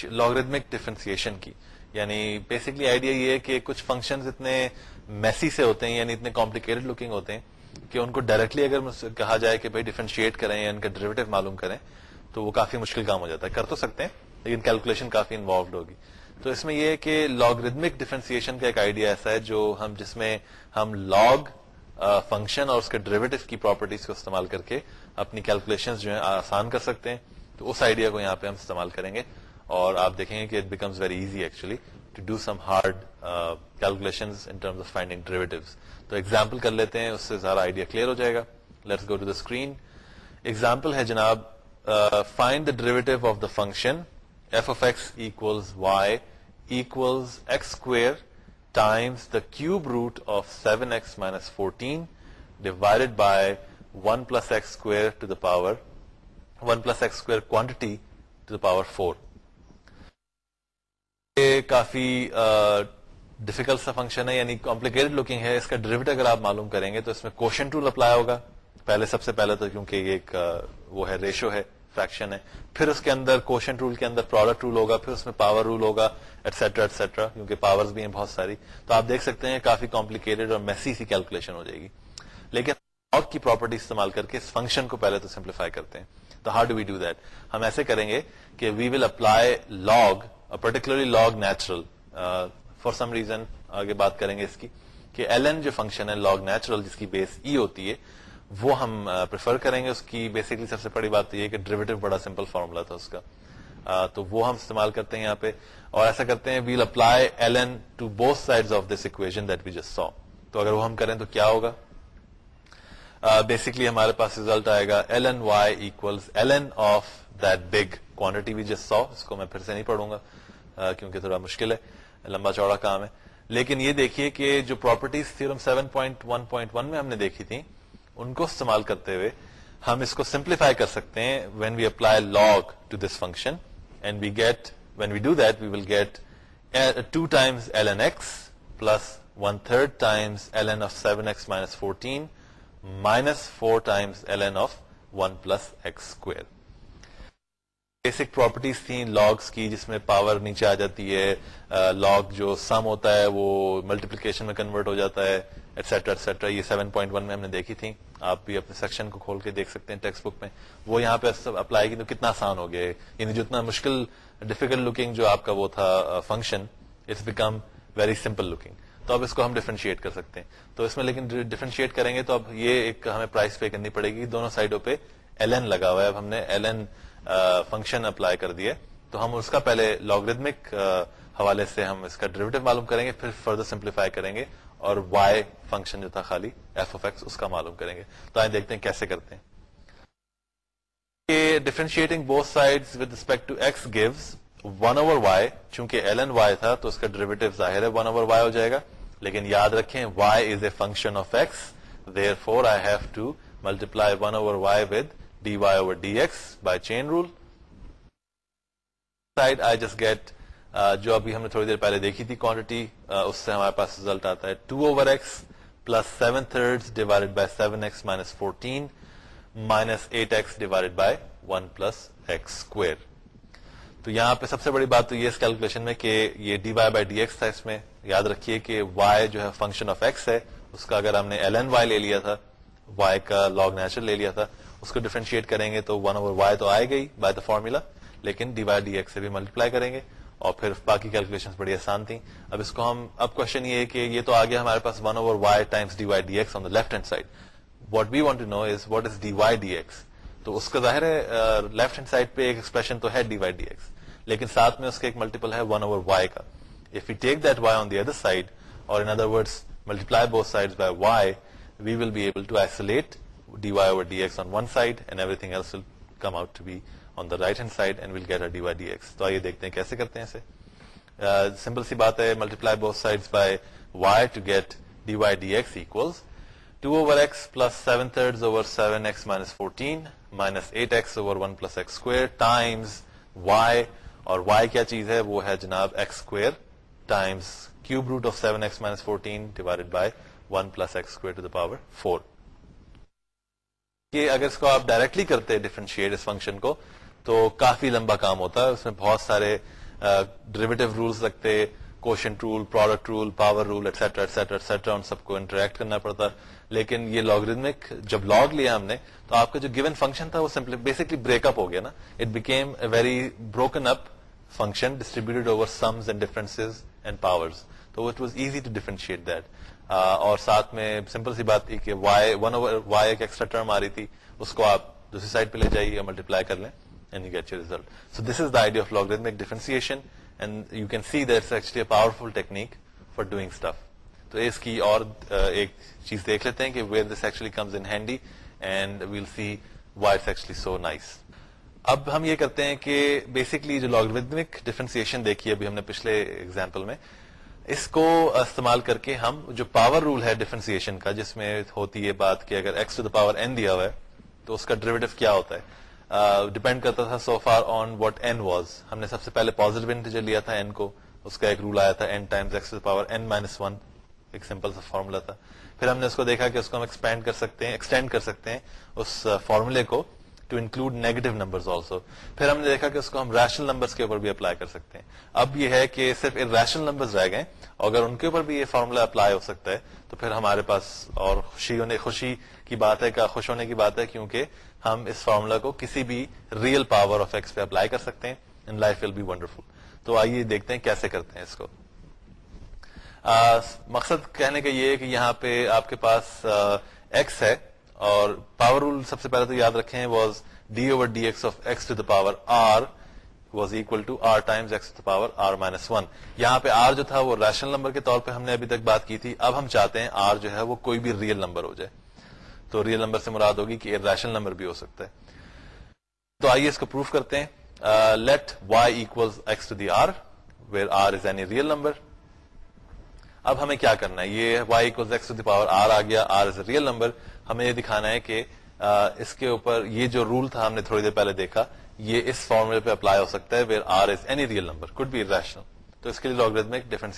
لاگریدمک ڈیفنسیشن کی یعنی بیسکلی آئیڈیا یہ ہے کہ کچھ فنکشن اتنے میسی سے ہوتے ہیں یعنی اتنے کمپلیکیٹڈ لکنگ ہوتے ہیں کہ ان کو ڈائریکٹلی اگر کہا جائے کہ ڈیفرنشیٹ کریں یا ان کا ڈریویٹو معلوم کریں تو وہ کافی مشکل کام ہو جاتا ہے کر تو سکتے ہیں لیکن کیلکولیشن کافی انوالوڈ ہوگی تو اس میں یہ کہ لاگریدمک ڈیفنسیشن کا ایک آئیڈیا ایسا ہے جو ہم جس میں ہم لاگ فنکشن اور اس کے ڈریویٹو کی پراپرٹیز کو استعمال کر کے اپنی کیلکولیشن جو ہیں آسان کر سکتے ہیں تو اس آئیڈیا کو یہاں پہ ہم استعمال کریں گے اور آپ دیکھیں گے کہ it becomes very easy actually to do some hard calculation of finding derivatives تو ایگزامپل کر لیتے ہیں اس سے آئیڈیا کلیئر ہو جائے گا let's go to the screen example ہے جناب find the the derivative of function f x y x square times the cube root of seven x minus fourteen divided by one plus x square to the power one plus x square یہ کافی ڈیفیکلٹ سا فنکشن ہے یعنی کمپلیکیٹڈ لوکنگ ہے اس کا ڈریوٹ اگر آپ معلوم کریں گے تو اس میں کوشن ٹول اپلائی ہوگا پہلے سب سے پہلے تو کیونکہ یہ ایک وہ ہے ریشو ہے فریکشن ہے پھر اس کے اندر کوشن رول کے اندر پروڈکٹ رول ہوگا پھر اس میں پاور رول ہوگا ایٹسٹرا ایٹسٹرا کیونکہ پاور بھی ہیں بہت ساری تو آپ دیکھ سکتے ہیں کافی کمپلیکیٹڈ اور میسی سی کیلکولیشن ہو جائے گی لیکن کی پراپرٹی استعمال کر کے اس فنکشن کو پہلے تو سمپلیفائی کرتے ہیں تو how do we do that ہم ایسے کریں گے کہ we will apply log particularly log natural for some reason آگے بات کریں گے اس کی کہ ایل جو فنکشن ہے لاگ نیچرل جس کی بیس ای e ہوتی ہے وہ ہم پریفر uh, کریں گے اس کی بیسکلی سب سے بڑی بات یہ کہ ڈریویٹو بڑا سمپل فارمولا تھا اس کا uh, تو وہ ہم استعمال کرتے ہیں یہاں پہ اور ایسا کرتے ہیں we'll apply L N to both side of this equation that we جس سو تو اگر وہ ہم کریں تو کیا ہوگا بیسکلی uh, ہمارے پاس ریزلٹ آئے گا L N y L N of quantity جس سو اس کو میں پھر سے نہیں پڑھوں گا uh, کیونکہ تھوڑا مشکل ہے لمبا چوڑا کام ہے لیکن یہ دیکھیے کہ جو پراپرٹیز میں ہم نے دیکھی تھی ان کو استعمال کرتے ہوئے ہم اس کو سمپلیفائی کر سکتے ہیں when we apply log to this function and we get when we we do that we'll get two times L N x plus one third times L N of seven x minus fourteen minus four times N of one plus x square basic properties تھیں لاگس کی جس میں پاور نیچے آ جاتی ہے لاگ جو سم ہوتا ہے وہ ملٹیپلیکیشن میں کنورٹ ہو جاتا ہے ایٹسٹرا ایٹسٹرا یہ سیون پوائنٹ ون میں ہم نے دیکھی تھی آپ بھی اپنے سیکشن کو کھول کے دیکھ سکتے ہیں ٹیکسٹ بک میں وہ یہاں پہ اپلائی کی تو کتنا آسان ہو گیا یعنی جتنا مشکل ڈیفیکلٹ لکنگ جو آپ کا وہ تھا function it's become very simple looking تو اب اس کو ہم ڈیفرینشیٹ کر سکتے ہیں تو اس میں لیکن ڈیفرنشیٹ کریں گے تو اب یہ ایک ہمیں پرائز پے کرنی پڑے گی دونوں سائڈوں پہ ایل این لگا ہوا ہے اب ہم نے ایل این فنکشن اپلائی کر دیا تو ہم اس کا پہلے لاگریدمک حوالے سے ہم اس کا ڈیریویٹو معلوم کریں گے پھر فردر سمپلیفائی کریں گے اور وائی فنکشن جو تھا خالی ایف ایکس اس کا معلوم کریں گے تو آئیں دیکھتے ہیں کیسے کرتے ہیں differentiating both side respect to x gives one over y چونکہ ایل این وائی تھا تو اس کا ڈریویٹو ظاہر ہے اوور ہو جائے گا لیکن یاد رکھیں y is a function of x therefore I have to multiply one over y with d y over d x by chain rule just get جو ہمارے پاس ریزلٹ آتا ہے two over x plus seven third divide by x minus fourteen minus eight x divide by one plus x square تو یہاں پہ سب سے بڑی بات تو یہ اس کیلکولیشن میں کہ یہ d y by d x تھا اس میں یاد رکھیے کہ وائی جو ہے فنکشن آف ایکس ہے اس کا اگر ہم نے لے لے لیا لیا تھا تھا کا نیچر اس کو ڈیفرینشیٹ کریں گے تو ون اوور وائی تو آئے گئی بائی فارمولا لیکن ڈی وائی ڈی ایکس سے بھی ملٹیپلائی کریں گے اور پھر باقی کیلکولیشن بڑی آسان تھی اب اس کو ہم اب کوشچن یہ ہے کہ یہ تو آگے ہمارے پاس one over y d x on the left hand side what we want now is what d y d x تو ظاہر ہے لیفٹ ہینڈ سائڈ پہ ایکسپریشن تو ہے ڈی وائی ڈی ایکس لیکن ساتھ میں اس کا ایک ملٹیپل ہے اوور کا سمپل سی بات ہے سائڈ بائی وائی کیا چیز ہے وہ ہے جناب ایکس اسکوئر کہ اگر اس کو آپ ڈائریکٹلی کرتے ڈیفرنشیٹ فنکشن کو تو کافی لمبا کام ہوتا ہے اس میں بہت سارے ڈریویٹو رولس لگتے quotient rule product rule power rule etcetera etcetera etcetera ان سب کو انٹریکٹ کرنا پڑتا لیکن یہ لاگ جب لاگ لیا ہم نے تو آپ کا جو گیون فنکشن تھا وہ سمپلی بیسکلی بریک اپ ہو گیا نا it became very broken up function distributed over sums and power اور سمپل سی بات وائی ایکسٹرا ٹرم آ رہی تھی اس کو آپ دوسری سائڈ پہ لے جائیے ملٹی پلائی کر لیں this is داڈیا powerful technique for doing تو اس کی اور uh, ایک چیز دیکھ لیتے ہیں کہ ویئر اب ہم یہ کرتے ہیں کہ بیسکلی جو لگک ڈیفرنسیشن دیکھی ابھی ہم نے پچھلے ایگزامپل میں اس کو استعمال کر کے ہم جو پاور رول ہے ڈیفرنسیشن کا جس میں ہوتی ہے بات کہ اگر x to the power n دیا ہوا ہے تو اس کا ڈریویٹو کیا ہوتا ہے ڈیپینڈ کرتا تھا so far on what n was ہم نے سب سے پہلے پوزیٹو انٹیجر لیا تھا این کو اس کا ایک رول آیا تھا مائنس ون ایک سمپل سا فارمولا تھا پھر ہم نے اس کو دیکھا کہ اس کو ہم ایکسپینڈ کر سکتے ہیں ایکسٹینڈ کر سکتے ہیں اس فارمولہ کو ٹو انکلوڈ نیگیٹو آلسو پھر ہم نے دیکھا کہ اس کو ہم ریشنل کے اوپر بھی اپلائی کر سکتے ہیں اب یہ ہے کہ صرف ریشنل رہ گئے اگر ان کے اوپر بھی یہ فارمولا اپلائی ہو سکتا ہے تو پھر ہمارے پاس اور خوشی خوشی ہونے کی بات ہے خوش ہونے کی بات ہے کیونکہ ہم اس فارمولا کو کسی بھی ریئل پاور آف ایکس پہ اپلائی کر سکتے ہیں and life will be wonderful تو آئیے دیکھتے ہیں کیسے کرتے ہیں اس کو مقصد کہنے کا یہ کہ یہاں پہ آپ کے پاس ایکس ہے اور پاور رول سب سے پہلے تو یاد رکھیں was d over d x of x to the power r r was equal to to x power r minus one یہاں پہ آر جو تھا وہ ریشنل نمبر کے طور پہ ہم نے ابھی تک بات کی تھی اب ہم چاہتے ہیں آر جو ہے وہ کوئی بھی ریئل نمبر ہو جائے تو ریئل نمبر سے مراد ہوگی کہ ریشنل نمبر بھی ہو سکتا ہے تو آئیے اس کو پروف کرتے ہیں let y x to the r where r is an real number اب ہمیں کیا کرنا ہے یہ y x to the power r آ گیا r is a real number ہمیں یہ دکھانا ہے کہ اس کے اوپر یہ جو رول تھا ہم نے تھوڑی دیر پہلے دیکھا یہ اس فارمولہ پہ اپلائی ہو سکتا ہے where R is any real number could be rational تو اس کے لیے لوگ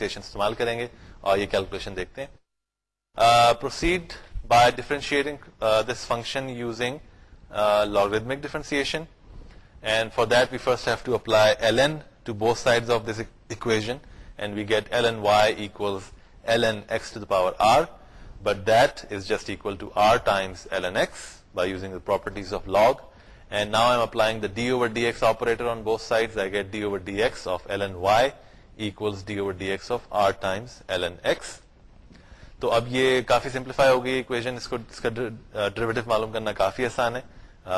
استعمال کریں گے اور یہ کیلکولیشن دیکھتے ہیں proceed by differentiating this function using and for that we first have to apply l n to both side of this equation and we get l n y l n x to the power r but this تو اب یہ کافی سمپلیفائی ہو گئی معلوم کرنا کافی آسان ہے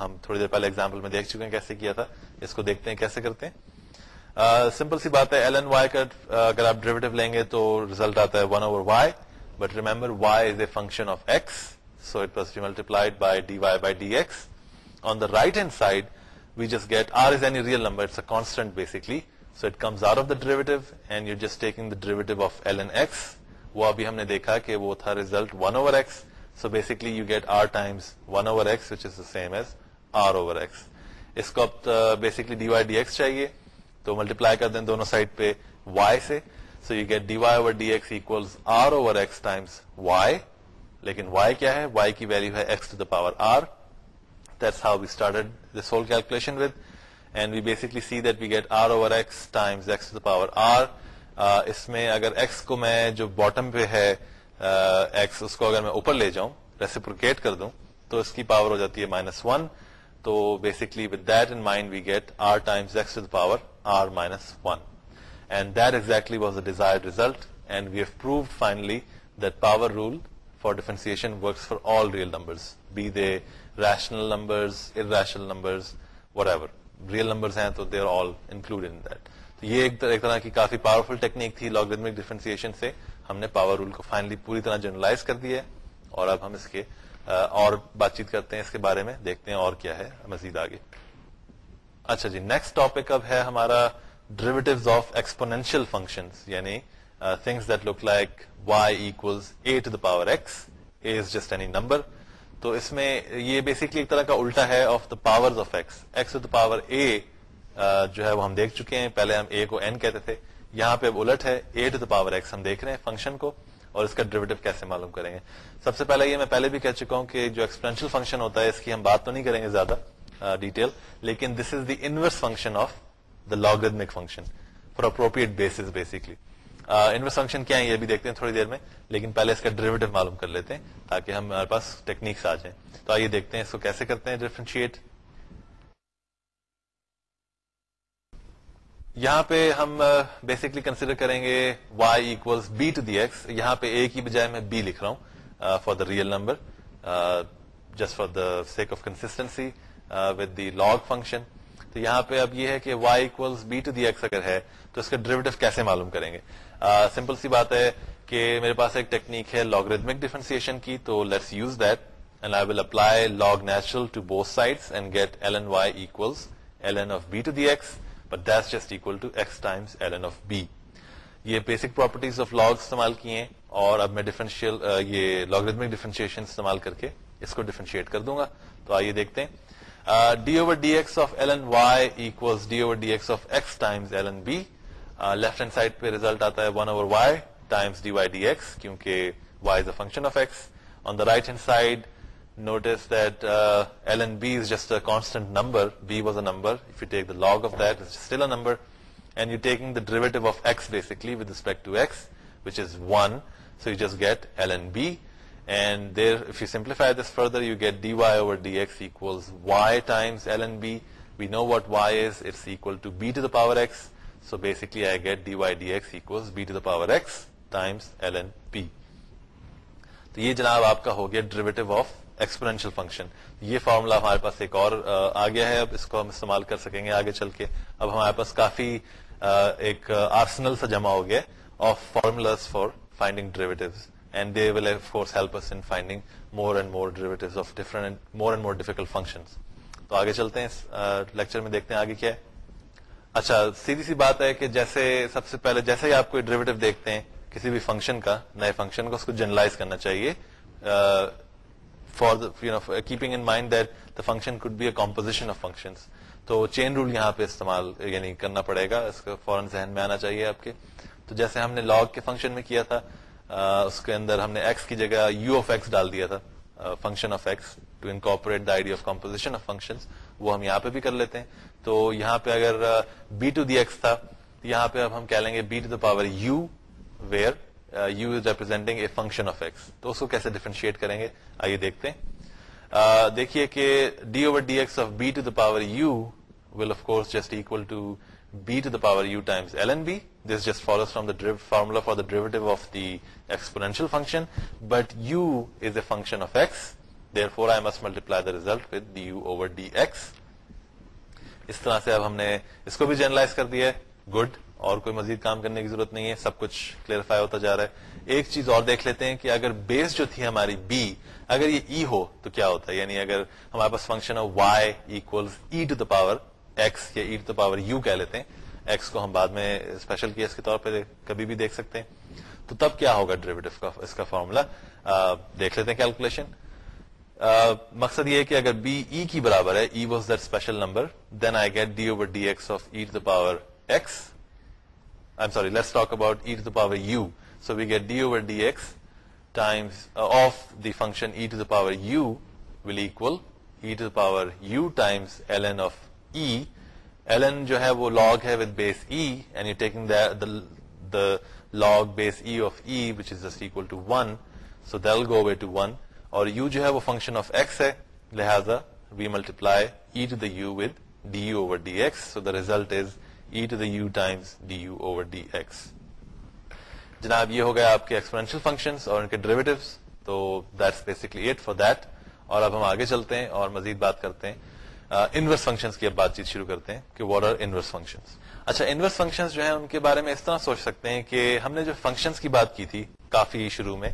ہم تھوڑی دیر پہلے ایگزامپل میں دیکھ چکے ہیں کیسے کیا تھا اس کو دیکھتے ہیں کیسے کرتے ہیں سمپل سی بات ہے ایل این وائی کا اگر آپ ڈریویٹو لیں گے تو ریزلٹ آتا ہے ون اوور وائی اب basically d y d s چاہیے تو ملٹی پائی کر دیں دونوں پہ وائی سے so you get d y over over d equal r x times y y y لیکن کیا ہے کی ویلو ہے x x x to to the the power power r r r that's how we we we started this whole calculation with and basically see that get over times اس میں اگر ایکس کو میں جو باٹم پہ ہے ایکس اس کو اگر میں اوپر لے جاؤں ریسیپروکیٹ کر دوں تو اس کی پاور ہو جاتی ہے مائنس ون تو basically that in mind we get r times x to the power r minus one and Delhi was a desire rational real number طرح کی کافی پاور فل ٹیکنیک تھی لوگ سے ہم نے پاور رول کو فائنلی پوری طرح جرنلائز کر دیا اور اب ہم اس کے اور بات چیت کرتے ہیں اس کے بارے میں دیکھتے ہیں اور کیا ہے مزید آگے اچھا جی نیکسٹ ٹاپک اب ہے ہمارا ڈریویٹوز آف ایکسپوینشیل فنکشن یعنی the power x a is just any number تو اس میں یہ بیسکلی ایک طرح کا الٹا ہے of the power of x x to the power a جو ہے وہ ہم دیکھ چکے ہیں پہلے ہم اے کو این کہتے تھے یہاں پہ اب الٹ ہے a to the power x ہم دیکھ رہے ہیں فنکشن کو اور اس کا ڈریویٹو کیسے معلوم کریں گے سب سے پہلے یہ میں پہلے بھی کہہ چکا ہوں کہ جو ایکسپنشیل فنکشن ہوتا ہے اس کی ہم بات تو نہیں کریں گے زیادہ ڈیٹیل uh, لیکن this is the inverse function of the logarithmic function for appropriate bases basically in function کیا ہے یہ بھی دیکھتے ہیں تھوڑی دیر میں لیکن پہلے اس کا ڈریویٹو معلوم کر لیتے ہیں تاکہ ہم ہمارے پاس ٹیکنیکس آ جائیں تو آئیے دیکھتے ہیں اس کو کیسے کرتے ہیں ڈیفرینشیٹ یہاں پہ ہم بیسکلی کنسیڈر کریں گے y equal b to the x یہاں پہ اے کی بجائے میں بی لکھ رہا ہوں for the real number just for the sake of consistency with log function تو یہاں پہ اب یہ ہے کہ وائیل بی ٹو ایکس اگر ہے تو اس کا ڈریویٹو کیسے معلوم کریں گے سمپل سی بات ہے کہ میرے پاس ایک ٹیکنیک ہے ڈیفرنسیشن کی تو let's use that and I will apply log natural to both sides and get l n y l n of b to the x but just equal to l time of b یہ بیسک پراپرٹیز آف لاگ استعمال کیے ہیں اور اب میں ڈیفرنشیل یہ ڈیفرنشیشن استعمال کر کے اس کو ڈیفرنشیٹ کر دوں گا تو آئیے دیکھتے ہیں d over d s of l n y equals d over d s of x times l n b left hand side پہ ریزلٹ آتا ہے one over y times d y d s کیونکہ y is a function of x on the right hand side notice that l n b is just a constant number b was a number if you take the log of that is still a number and you taking the derivative of x basically with respect to x which is one so you just get l n b یہ جناب آپ کا ہو گیا ڈریویٹو آف ایکسپورنشل فنکشن یہ فارمولا ہمارے پاس ایک اور گیا ہے اب اس کو ہم استعمال کر سکیں گے آگے چل کے اب ہمارے پاس کافی ایک آرسنل سا جمع ہو گیا of formulas for finding derivatives تو آگے چلتے ہیں اس لیکچر میں دیکھتے ہیں آگے کیا ہے اچھا سیدھی سی بات ہے کہ جیسے سب سے پہلے جیسے ہی آپ کوئی ڈریویٹو دیکھتے ہیں کسی بھی فنکشن فنکشن کا نئے اس کو جنرلائز کرنا چاہیے for you know keeping in mind that the function be a composition of تو چین رول یہاں پہ استعمال یعنی کرنا پڑے گا اس کا فوراً ذہن میں آنا چاہیے آپ کے تو جیسے ہم نے لاگ کے فنکشن میں کیا تھا اس کے اندر ہم نے ایکس کی جگہ یو آف ایکس ڈال دیا تھا function x to incorporate the idea of composition وہ ہم یہاں پہ بھی کر لیتے ہیں تو یہاں پہ اگر بی ٹو دی ایکس تھا تو یہاں پہ اب ہم کہہ لیں گے b to the power u where u is representing a function of x تو اس کو کیسے ڈیفرینشیٹ کریں گے آئیے دیکھتے ہیں دیکھیے کہ d over d x b to the power u will of course just equal to b to the power u times l n b this just follows from the driv formula for the derivative of the exponential function, but u is a function of x, therefore I must multiply the result with du over dx. اس طرح سے اب ہم نے اس کو بھی جرنلائز کر دیا ہے گڈ اور کوئی مزید کام کرنے کی ضرورت نہیں ہے سب کچھ کلیئرفائی ہوتا جا رہا ہے ایک چیز اور دیکھ لیتے ہیں کہ اگر بیس جو تھی ہماری بی اگر یہ ای e ہو تو کیا ہوتا ہے یعنی اگر ہمارے پاس function who y x e to the power x یا e to the power u کہہ لیتے ہیں ایکس کو ہم بعد میں اسپیشل کیس کے طور پہ کبھی بھی دیکھ سکتے ہیں تو تب کیا ہوگا ڈریویٹ کا اس کا فارمولا دیکھ لیتے ہیں کیلکولیشن مقصد یہ ہے کہ اگر بی ای e کی برابر ہے e was that special number then I get d over d s e to the let's talk about e to power u so we get d over d s times of the function e to the power u will equal e to the power u times l n of e l جو ہے وہ لاگ ہے اور جو ہے ہے وہ لہذا e dx multiply d is so the result d u over d x جناب یہ ہو گیا آپ کے اور ان کے ڈریویٹ تو بیسکلی ایٹ فار اور اب ہم آگے چلتے ہیں اور مزید بات کرتے ہیں انورس کی اب بات چیت شروع کرتے ہیں کہ واٹ آر انورس فنکشن اچھا انورس فنکشن جو ہے ان کے بارے میں اس طرح سوچ سکتے ہیں کہ ہم نے جو فنکشن کی بات کی تھی کافی شروع میں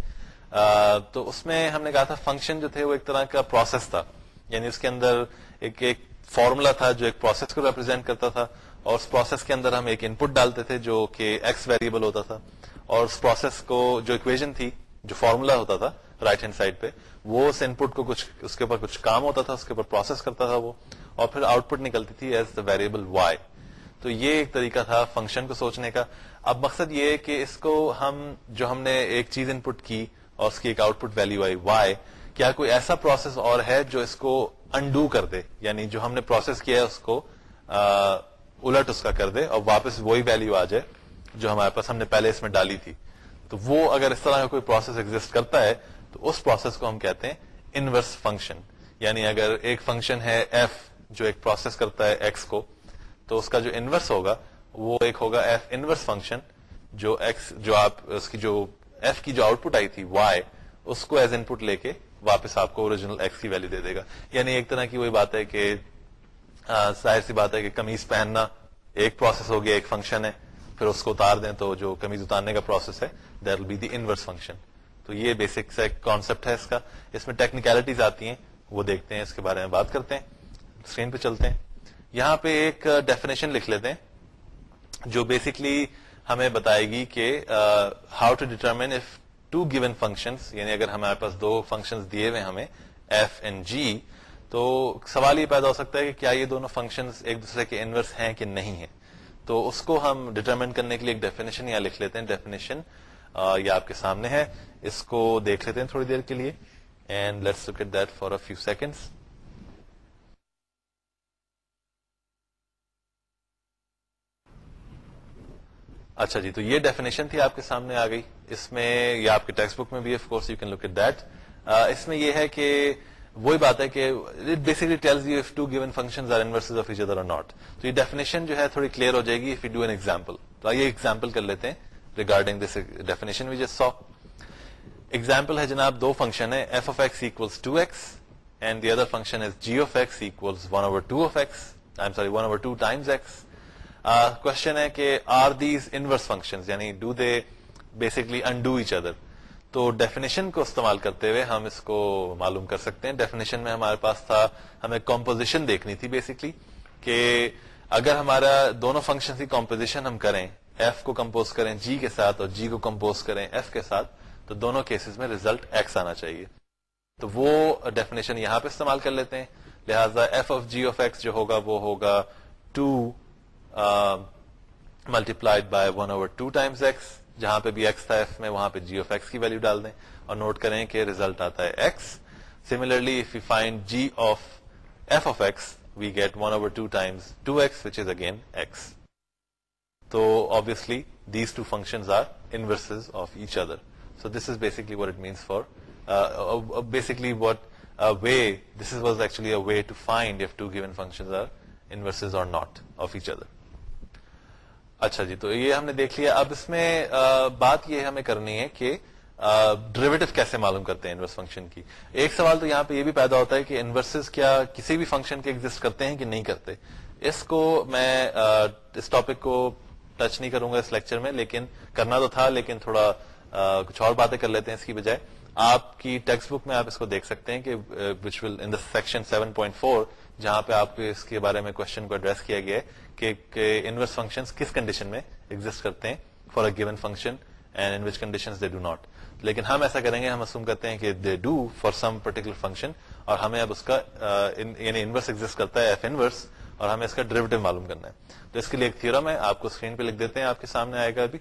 تو اس میں ہم نے کہا تھا فنکشن جو تھے وہ ایک طرح کا پروسیس تھا یعنی اس کے اندر ایک ایک فارمولا تھا جو ایک پروسیس کو ریپرزینٹ کرتا تھا اور اس پروسیس کے اندر ہم ایک ان پٹ ڈالتے تھے جو کہ ایکس ویریبل ہوتا تھا اور اس پروسیس کو جو اکویژن تھی جو فارمولا ہوتا تھا رائٹ ہینڈ سائڈ پہ وہ اس ان پٹ کو کچھ اس کے اوپر کچھ کام ہوتا تھا اس کے اوپر پروسیس کرتا تھا وہ اور پھر آؤٹ پٹ نکلتی تھی ایز دا ویریبل وائی تو یہ ایک طریقہ تھا فنکشن کو سوچنے کا اب مقصد یہ کہ اس کو ہم جو ہم نے ایک چیز ان پٹ کی اور اس کی ایک آؤٹ پٹ ویلو آئی وائی کیا کوئی ایسا پروسیس اور ہے جو اس کو انڈو کر دے یعنی جو ہم نے پروسیس کیا ہے اس کو الٹ اس کا کر دے اور واپس وہی ویلو آ جائے جو ہمارے پاس ہم نے پہلے اس میں ڈالی تھی تو وہ اگر اس طرح کا کوئی پروسیس ایگزٹ کرتا ہے تو اس پروسیس کو ہم کہتے ہیں انورس فنکشن یعنی اگر ایک فنکشن ہے ایف جو ایک پروسیس کرتا ہے ایکس کو تو اس کا جو انورس ہوگا وہ ایک ہوگا ایف انورس فنکشن جو ایکس جو جو آپ اس کی ایف کی جو آؤٹ پٹ آئی تھی وائی اس کو ایز ان پٹ لے کے واپس آپ کو اوریجنل ایکس کی ویلو دے دے گا یعنی ایک طرح کی وہی بات ہے کہ ظاہر سی بات ہے کہ کمیز پہننا ایک پروسیس ہو گیا ایک فنکشن ہے پھر اس کو اتار دیں تو جو کمیز اتارنے کا پروسیس ہے there will be the inverse function تو یہ بیسک سا کانسیپٹ ہے اس کا اس میں ٹیکنیکلٹیز آتی ہیں وہ دیکھتے ہیں اس کے بارے میں بات کرتے ہیں ہیں اسکرین پہ چلتے یہاں پہ ایک ڈیفینیشن لکھ لیتے ہیں جو بیسکلی ہمیں بتائے گی کہ how to determine if two given function یعنی اگر ہمارے پاس دو فنکشن دیے ہوئے ہمیں ایف اینڈ جی تو سوال یہ پیدا ہو سکتا ہے کہ کیا یہ دونوں فنکشن ایک دوسرے کے انورس ہیں کہ نہیں ہے تو اس کو ہم ڈیٹرمنٹ کرنے کے لیے ایک ڈیفینیشن لکھ لیتے ہیں ڈیفینیشن یہ آپ کے سامنے ہے اس کو دیکھ لیتے ہیں تھوڑی دیر کے لیے and let's look at that for a few second اچھا جی تو یہ ڈیفینیشن تھی آپ کے سامنے آ گئی اس میں یا آپ کے ٹیکسٹ بک میں بھی of course you can look at that اس میں یہ ہے کہ وہی بات ہے کہ basically tells you to given each other not تو یہ ڈیفینیشن جو ہے تھوڑی کلیئر ہو جائے گی if you do an example تو آئیے ایگزامپل کر لیتے ہیں ریگارڈنگ دس ڈیفینیشن وی جس سو ایگزامپل ہے جناب دو فنکشن ہے f if x equal to x and the other function is g if x equal one over two if x I sorry one over two times x question ہے کہ آر دیز انس فنکشن یعنی do they basically undo each other تو ڈیفینیشن کو استعمال کرتے ہوئے ہم اس کو معلوم کر سکتے ہیں ڈیفینیشن میں ہمارے پاس تھا ہمیں کمپوزیشن دیکھنی تھی بیسکلی کہ اگر ہمارا دونوں فنکشن کی کمپوزیشن ہم کریں ایف کو کمپوز کریں جی کے ساتھ اور جی کو کمپوز کریں ایف کے ساتھ تو دونوں کیسز میں ریزلٹ ایکس آنا چاہیے تو وہ ڈیفینیشن یہاں پہ استعمال کر لیتے ہیں لہذا f of g of x جو ہوگا وہ ہوگا two multiplied by one over two times x جہاں پہ بھی ایکس تھا ایف میں وہاں پہ جی آف ایکس کی ویلو ڈال دیں اور نوٹ کریں کہ ریزلٹ آتا ہے x if you find g of of f x we get one over two times two x which is again x تو تو uh, uh, uh, اچھا جی یہ ہم نے دیکھ لیا اب اس میں بات یہ ہمیں کرنی ہے کہ ڈریویٹو کیسے معلوم کرتے ہیں انورس فنکشن کی ایک سوال تو یہاں پہ یہ بھی پیدا ہوتا ہے کہ انورسز کیا کسی بھی فنکشن کے ایگزٹ کرتے ہیں کہ نہیں کرتے اس کو میں اس ٹاپک کو ٹچ نہیں کروں گا اس لیکچر میں لیکن کرنا تو تھا لیکن تھوڑا آ, کچھ اور باتیں کر لیتے ہیں اس کی بجائے آپ کی ٹیکسٹ بک میں آپ اس کو دیکھ سکتے ہیں کہ سیکشن 7.4 جہاں پہ آپ کے اس کے بارے میں کوشچن کو ایڈریس کیا گیا ہے کہ انورس فنکشن کس کنڈیشن میں ایگزٹ کرتے ہیں for a given function and in which condition they do not لیکن ہم ایسا کریں گے ہم اسوم کرتے ہیں کہ they do for some particular function اور ہمیں اب اس کا یعنی انورس ایگزٹ کرتا ہے ایف انورس اور ہمیں اس کا ڈریویٹو معلوم کرنا ہے تو اس کے لیے ایک تھیورم ہے آپ کو اسکرین پہ لکھ دیتے ہیں آپ کے سامنے آئے گا ابھی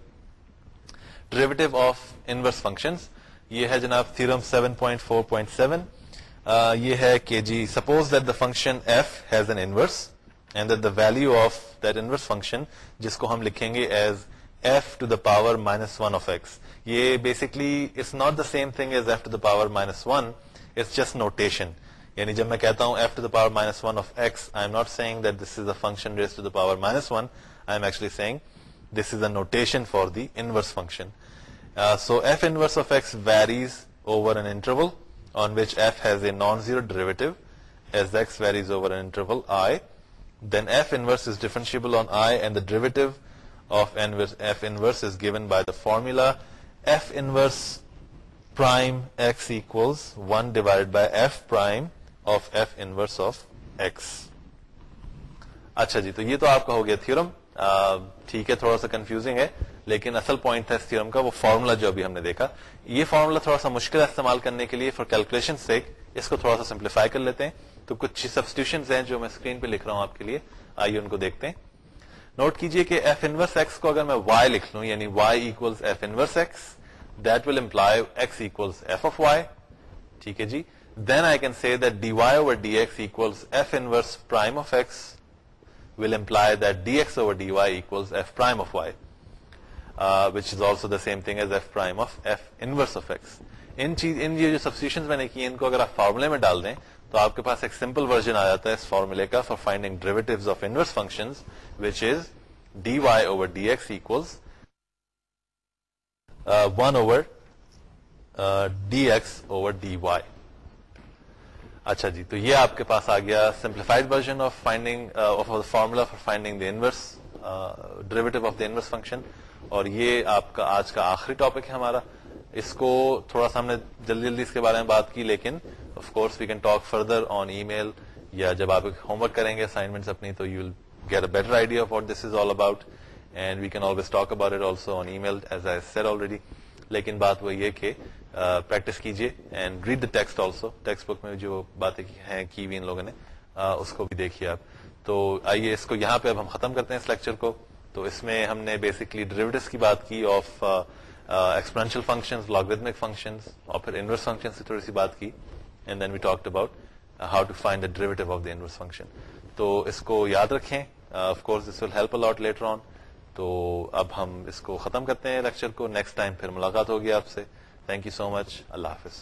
ڈریویٹو آف انورس فنکشن یہ ہے جناب تھیورم 7.4.7 یہ ہے کہ جی suppose that the function f has an inverse and that the value of that inverse function جس کو ہم لکھیں گے as f to the power minus one of x یہ basically it's not the same thing as f to the power minus one it's just notation یعنی جب میں کہتا ہوں گیارمرس پرائمل آف ایف آف ایکس اچھا جی تو یہ تو آپ کا ہو گیا تھورم ٹھیک ہے تھوڑا سا کنفیوزنگ ہے لیکن اصل پوائنٹ تھا اس کا وہ فارمولا جو ابھی ہم نے دیکھا یہ فارمولا تھوڑا سا مشکل ہے استعمال کرنے کے لیے فار کیلکولیشن سیک اس کو تھوڑا سا سمپلیفائی کر لیتے ہیں تو کچھ سبسٹیوشن ہیں جو میں اسکرین پہ لکھ رہا ہوں آپ کے لیے آئیے ان کو دیکھتے ہیں نوٹ کیجئے کہ ایف انس ایکس کو اگر میں وائی لکھ لوں یعنی y equals f inverse x that will imply x f y ٹھیک ہے جی then I d y over d s s f یہ جو سبسٹیوشن میں نے کی ان کو اگر آپ فارمولے میں ڈال دیں تو آپ کے پاس ایک سمپل ورژن آ جاتا ہے فارمولے کا for finding derivative of inverse function d x over d y اچھا جی تو یہ آپ کے پاس آ گیا simplified version of finding formula for finding the derivative of the inverse function اور یہ آپ کا آج کا آخری ٹاپک ہے ہمارا اس کو تھوڑا سا ہم نے جلدی جلدی اس کے بارے میں بات کی لیکن of course we can talk further on email یا جب آپ ہوم ورک کریں گے اسائنمنٹس اپنی تو you will get a better idea of what this is all about and we can always talk about it also on email as I said already لیکن بات وہ یہ کہ پریکٹس کیجیے and read the text also textbook میں جو باتیں ہیں کی ہوئی ان لوگوں نے اس کو بھی دیکھیے آپ تو آئیے اس کو یہاں پہ اب ہم ختم کرتے ہیں اس لیکچر کو تو اس میں ہم نے بیسکلی ڈریوٹس کی بات کی of exponential function logarithmic function اور پھر انورس فنکشن سے تھوڑی سی بات کی and then we talk about how to find the derivative of the inverse function تو اس کو یاد رکھیں of course this will help a lot later on تو اب ہم اس کو ختم کرتے ہیں لیکچر کو نیکسٹ ٹائم پھر ملاقات ہوگی آپ سے تھینک یو سو مچ اللہ حافظ